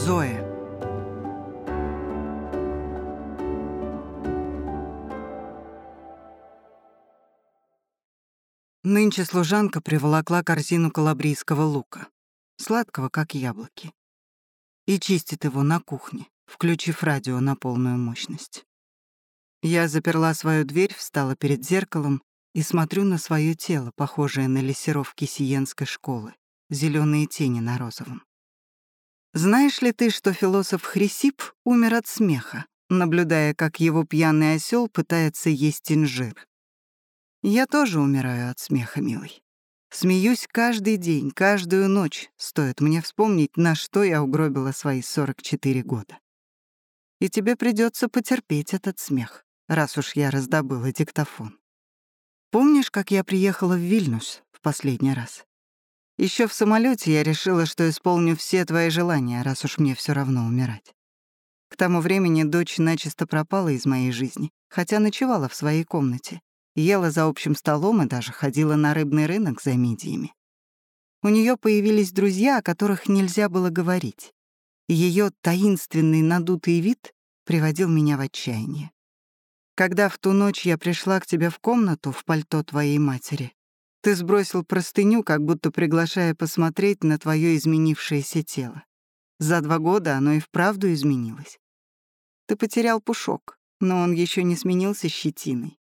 Зоя. Нынче служанка приволокла корзину калабрийского лука, сладкого, как яблоки, и чистит его на кухне, включив радио на полную мощность. Я заперла свою дверь, встала перед зеркалом и смотрю на свое тело, похожее на лессировки сиенской школы, зеленые тени на розовом. Знаешь ли ты, что философ Хрисип умер от смеха, наблюдая, как его пьяный осел пытается есть инжир? Я тоже умираю от смеха, милый. Смеюсь каждый день, каждую ночь, стоит мне вспомнить, на что я угробила свои 44 года. И тебе придется потерпеть этот смех, раз уж я раздобыла диктофон. Помнишь, как я приехала в Вильнюс в последний раз? Еще в самолете я решила, что исполню все твои желания, раз уж мне все равно умирать. К тому времени дочь начисто пропала из моей жизни, хотя ночевала в своей комнате, ела за общим столом и даже ходила на рыбный рынок за мидиями. У нее появились друзья, о которых нельзя было говорить. Ее таинственный надутый вид приводил меня в отчаяние. Когда в ту ночь я пришла к тебе в комнату в пальто твоей матери, ты сбросил простыню, как будто приглашая посмотреть на твое изменившееся тело. За два года оно и вправду изменилось. Ты потерял пушок, но он еще не сменился щетиной.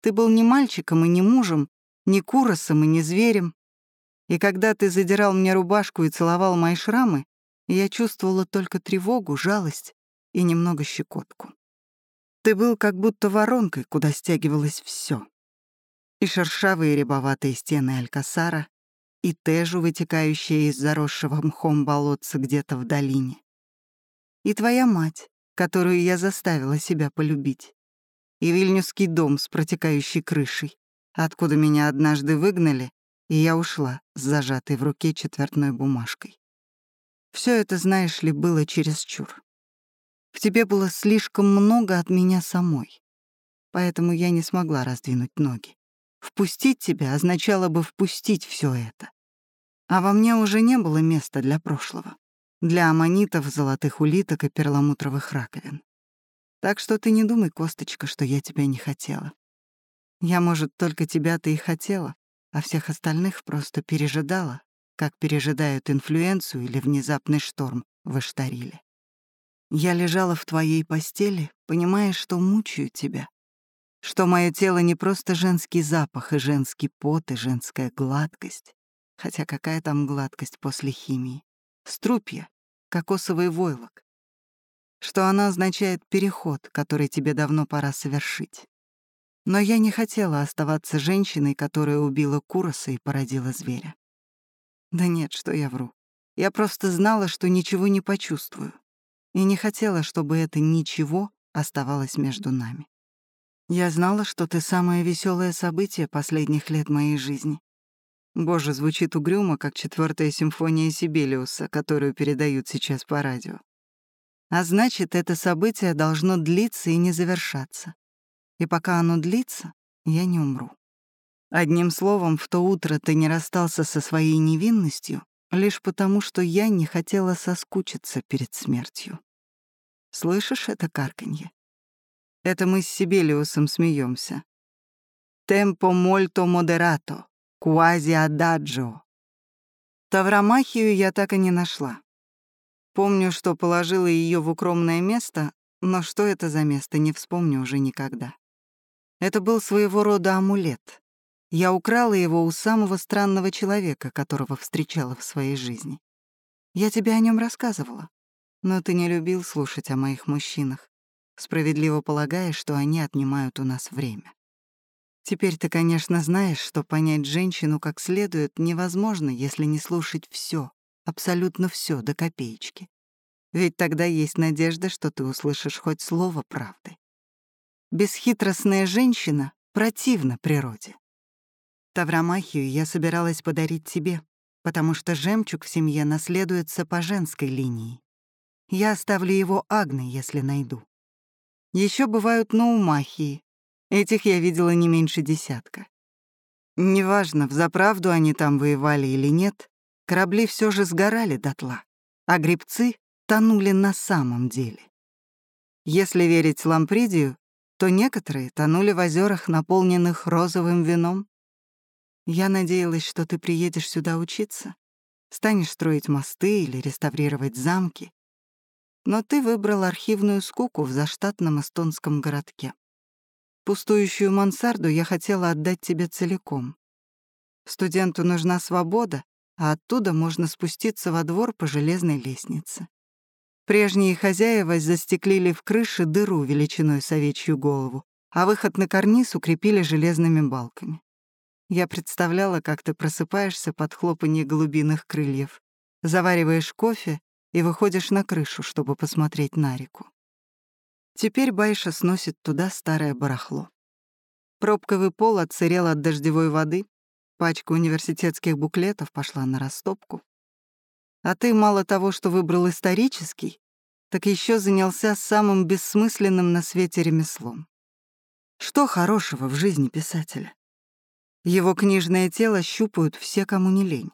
Ты был не мальчиком и не мужем, не куросом и не зверем. И когда ты задирал мне рубашку и целовал мои шрамы, я чувствовала только тревогу, жалость и немного щекотку. Ты был как будто воронкой, куда стягивалось все. И шершавые рябоватые стены Алькасара, и Тежу, вытекающая из заросшего мхом болотца где-то в долине. И твоя мать, которую я заставила себя полюбить. И вильнюсский дом с протекающей крышей, откуда меня однажды выгнали, и я ушла с зажатой в руке четвертной бумажкой. Все это, знаешь ли, было чересчур. В тебе было слишком много от меня самой. Поэтому я не смогла раздвинуть ноги. Впустить тебя означало бы впустить все это. А во мне уже не было места для прошлого. Для аммонитов, золотых улиток и перламутровых раковин. Так что ты не думай, Косточка, что я тебя не хотела. Я, может, только тебя-то и хотела, а всех остальных просто пережидала, как пережидают инфлюенцию или внезапный шторм в Эштариле. Я лежала в твоей постели, понимая, что мучаю тебя, что мое тело не просто женский запах и женский пот и женская гладкость, хотя какая там гладкость после химии, струпья, кокосовый войлок, что она означает переход, который тебе давно пора совершить. Но я не хотела оставаться женщиной, которая убила Куроса и породила зверя. Да нет, что я вру. Я просто знала, что ничего не почувствую и не хотела, чтобы это ничего оставалось между нами. Я знала, что ты самое веселое событие последних лет моей жизни. Боже, звучит угрюмо, как четвертая симфония Сибелиуса, которую передают сейчас по радио. А значит, это событие должно длиться и не завершаться. И пока оно длится, я не умру. Одним словом, в то утро ты не расстался со своей невинностью, лишь потому, что я не хотела соскучиться перед смертью. Слышишь это карканье? Это мы с Сибелиусом смеемся. Темпо мольто модерато, куази ададжо. Тавромахию я так и не нашла. Помню, что положила ее в укромное место, но что это за место, не вспомню уже никогда. Это был своего рода амулет. Я украла его у самого странного человека, которого встречала в своей жизни. Я тебе о нем рассказывала. Но ты не любил слушать о моих мужчинах, справедливо полагая, что они отнимают у нас время. Теперь ты, конечно, знаешь, что понять женщину как следует невозможно, если не слушать все, абсолютно все до копеечки. Ведь тогда есть надежда, что ты услышишь хоть слово правды. Бесхитростная женщина противна природе. Тавромахию я собиралась подарить тебе, потому что жемчуг в семье наследуется по женской линии. Я оставлю его Агны, если найду. Еще бывают наумахии. Этих я видела не меньше десятка. Неважно, взаправду они там воевали или нет, корабли все же сгорали дотла, а грибцы тонули на самом деле. Если верить Лампридию, то некоторые тонули в озерах, наполненных розовым вином. Я надеялась, что ты приедешь сюда учиться, станешь строить мосты или реставрировать замки. Но ты выбрал архивную скуку в заштатном эстонском городке. Пустующую мансарду я хотела отдать тебе целиком. Студенту нужна свобода, а оттуда можно спуститься во двор по железной лестнице. Прежние хозяева застеклили в крыше дыру величиной с овечью голову, а выход на карниз укрепили железными балками. Я представляла, как ты просыпаешься под хлопанье голубиных крыльев, завариваешь кофе и выходишь на крышу, чтобы посмотреть на реку. Теперь Байша сносит туда старое барахло. Пробковый пол отсырел от дождевой воды, пачка университетских буклетов пошла на растопку. А ты мало того, что выбрал исторический, так еще занялся самым бессмысленным на свете ремеслом. Что хорошего в жизни писателя? Его книжное тело щупают все, кому не лень.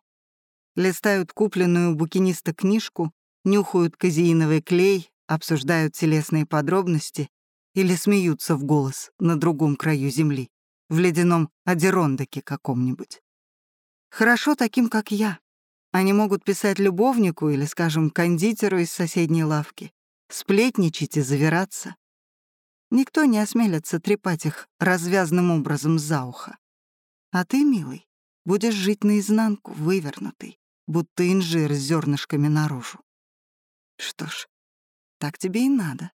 Листают купленную у букиниста книжку, нюхают казеиновый клей, обсуждают телесные подробности или смеются в голос на другом краю земли, в ледяном Адерондоке каком-нибудь. Хорошо таким, как я. Они могут писать любовнику или, скажем, кондитеру из соседней лавки, сплетничать и завираться. Никто не осмелится трепать их развязным образом за ухо. А ты, милый, будешь жить наизнанку, вывернутый, будто инжир с зернышками наружу. Что ж, так тебе и надо.